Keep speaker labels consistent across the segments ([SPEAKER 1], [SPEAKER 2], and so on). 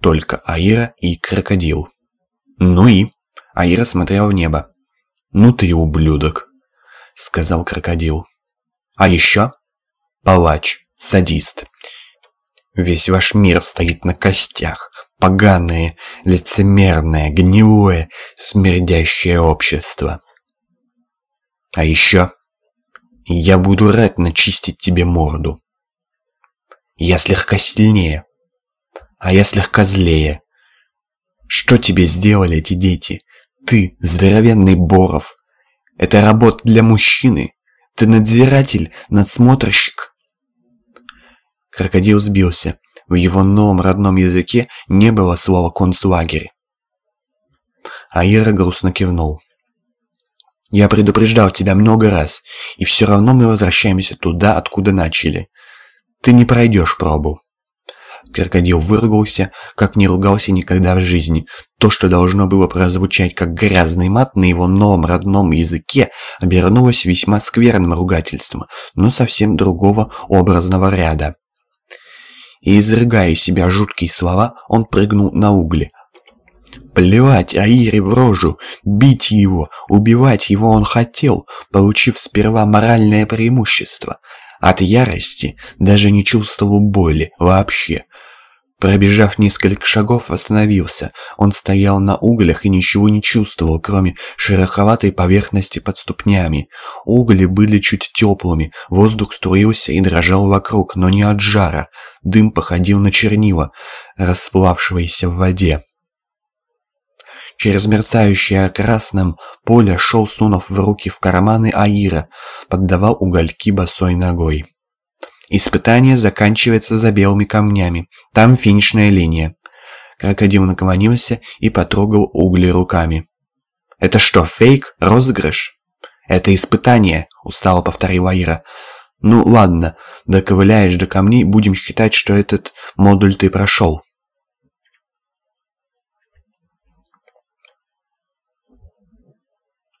[SPEAKER 1] только Аира и крокодил. «Ну и?» Аира смотрел в небо. «Ну ты ублюдок», — сказал крокодил. «А еще?» «Палач, садист. Весь ваш мир стоит на костях. Поганое, лицемерное, гнилое, смердящее общество. А еще я буду рад начистить тебе морду. Я слегка сильнее, а я слегка злее. Что тебе сделали эти дети? Ты, здоровенный Боров. Это работа для мужчины. Ты надзиратель, надсмотрщик. Крокодил сбился. В его новом родном языке не было слова «концлагерь». Аира грустно кивнул. «Я предупреждал тебя много раз, и все равно мы возвращаемся туда, откуда начали. Ты не пройдешь пробу». Крокодил выругался, как не ругался никогда в жизни. То, что должно было прозвучать как грязный мат на его новом родном языке, обернулось весьма скверным ругательством, но совсем другого образного ряда и, изрыгая из себя жуткие слова, он прыгнул на угли. Плевать Аире в рожу, бить его, убивать его он хотел, получив сперва моральное преимущество. От ярости даже не чувствовал боли вообще. Пробежав несколько шагов, остановился. Он стоял на углях и ничего не чувствовал, кроме шероховатой поверхности под ступнями. Угли были чуть теплыми, воздух струился и дрожал вокруг, но не от жара. Дым походил на чернила, расплавшиеся в воде. Через мерцающее красным поле шел, сунув в руки в карманы Аира, поддавал угольки босой ногой. Испытание заканчивается за белыми камнями. Там финишная линия. Крокодил наклонился и потрогал угли руками. «Это что, фейк? Розыгрыш?» «Это испытание», — устало повторила Ира. «Ну ладно, доковыляешь до камней, будем считать, что этот модуль ты прошел».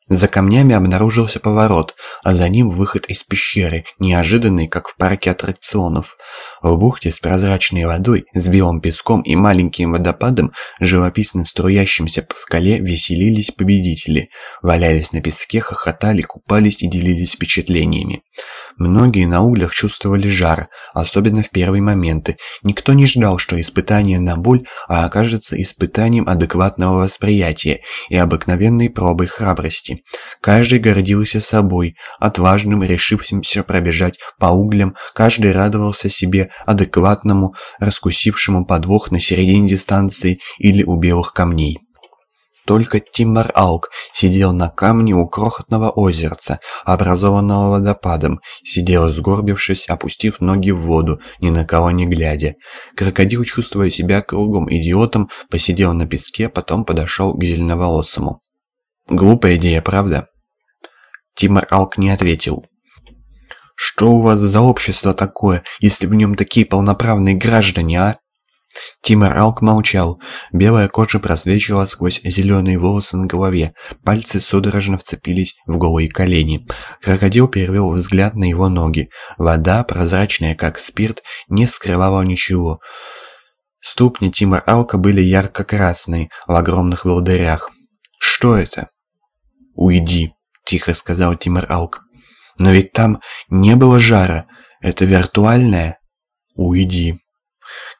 [SPEAKER 1] За камнями обнаружился поворот, а за ним выход из пещеры, неожиданный, как в парке аттракционов. В бухте с прозрачной водой, с белым песком и маленьким водопадом, живописно струящимся по скале, веселились победители. Валялись на песке, хохотали, купались и делились впечатлениями. Многие на углях чувствовали жар, особенно в первые моменты. Никто не ждал, что испытание на боль, а окажется испытанием адекватного восприятия и обыкновенной пробой храбрости. Каждый гордился собой, отважным, решившимся пробежать по углям, каждый радовался себе адекватному, раскусившему подвох на середине дистанции или у белых камней. Только Тиммар Алк сидел на камне у крохотного озерца, образованного водопадом, сидел сгорбившись, опустив ноги в воду, ни на кого не глядя. Крокодил, чувствуя себя кругом идиотом, посидел на песке, потом подошел к зеленоволосому. Глупая идея, правда? Тимур Алк не ответил. Что у вас за общество такое, если в нем такие полноправные граждане, а? Тимур Алк молчал. Белая кожа просвечивала сквозь зеленые волосы на голове. Пальцы судорожно вцепились в голые колени. Крокодил перевел взгляд на его ноги. Вода, прозрачная как спирт, не скрывала ничего. Ступни Тима Алка были ярко-красные, в огромных волдырях. «Что это?» «Уйди», — тихо сказал Тимур Алк. «Но ведь там не было жара. Это виртуальное?» «Уйди».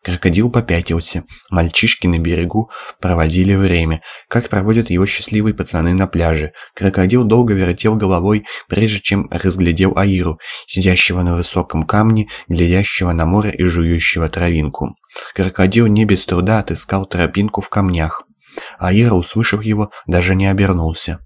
[SPEAKER 1] Крокодил попятился. Мальчишки на берегу проводили время, как проводят его счастливые пацаны на пляже. Крокодил долго вертел головой, прежде чем разглядел Аиру, сидящего на высоком камне, глядящего на море и жующего травинку. Крокодил не без труда отыскал тропинку в камнях. Аира, услышав его, даже не обернулся.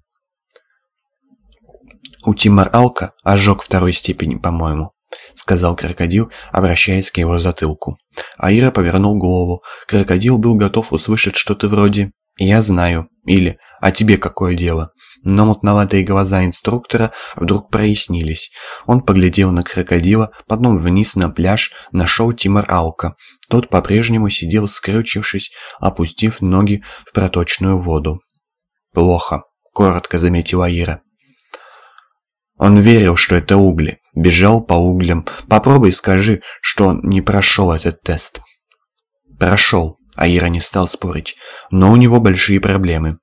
[SPEAKER 1] «У Тимар Алка ожог второй степени, по-моему», — сказал крокодил, обращаясь к его затылку. Аира повернул голову. Крокодил был готов услышать что-то вроде «Я знаю» или «А тебе какое дело?». Но мутноватые глаза инструктора вдруг прояснились. Он поглядел на крокодила, потом вниз на пляж, нашел Тимар Алка. Тот по-прежнему сидел скрючившись, опустив ноги в проточную воду. «Плохо», — коротко заметила Аира. Он верил, что это угли. Бежал по углям. Попробуй скажи, что он не прошел этот тест. Прошел, Аира не стал спорить. «Но у него большие проблемы».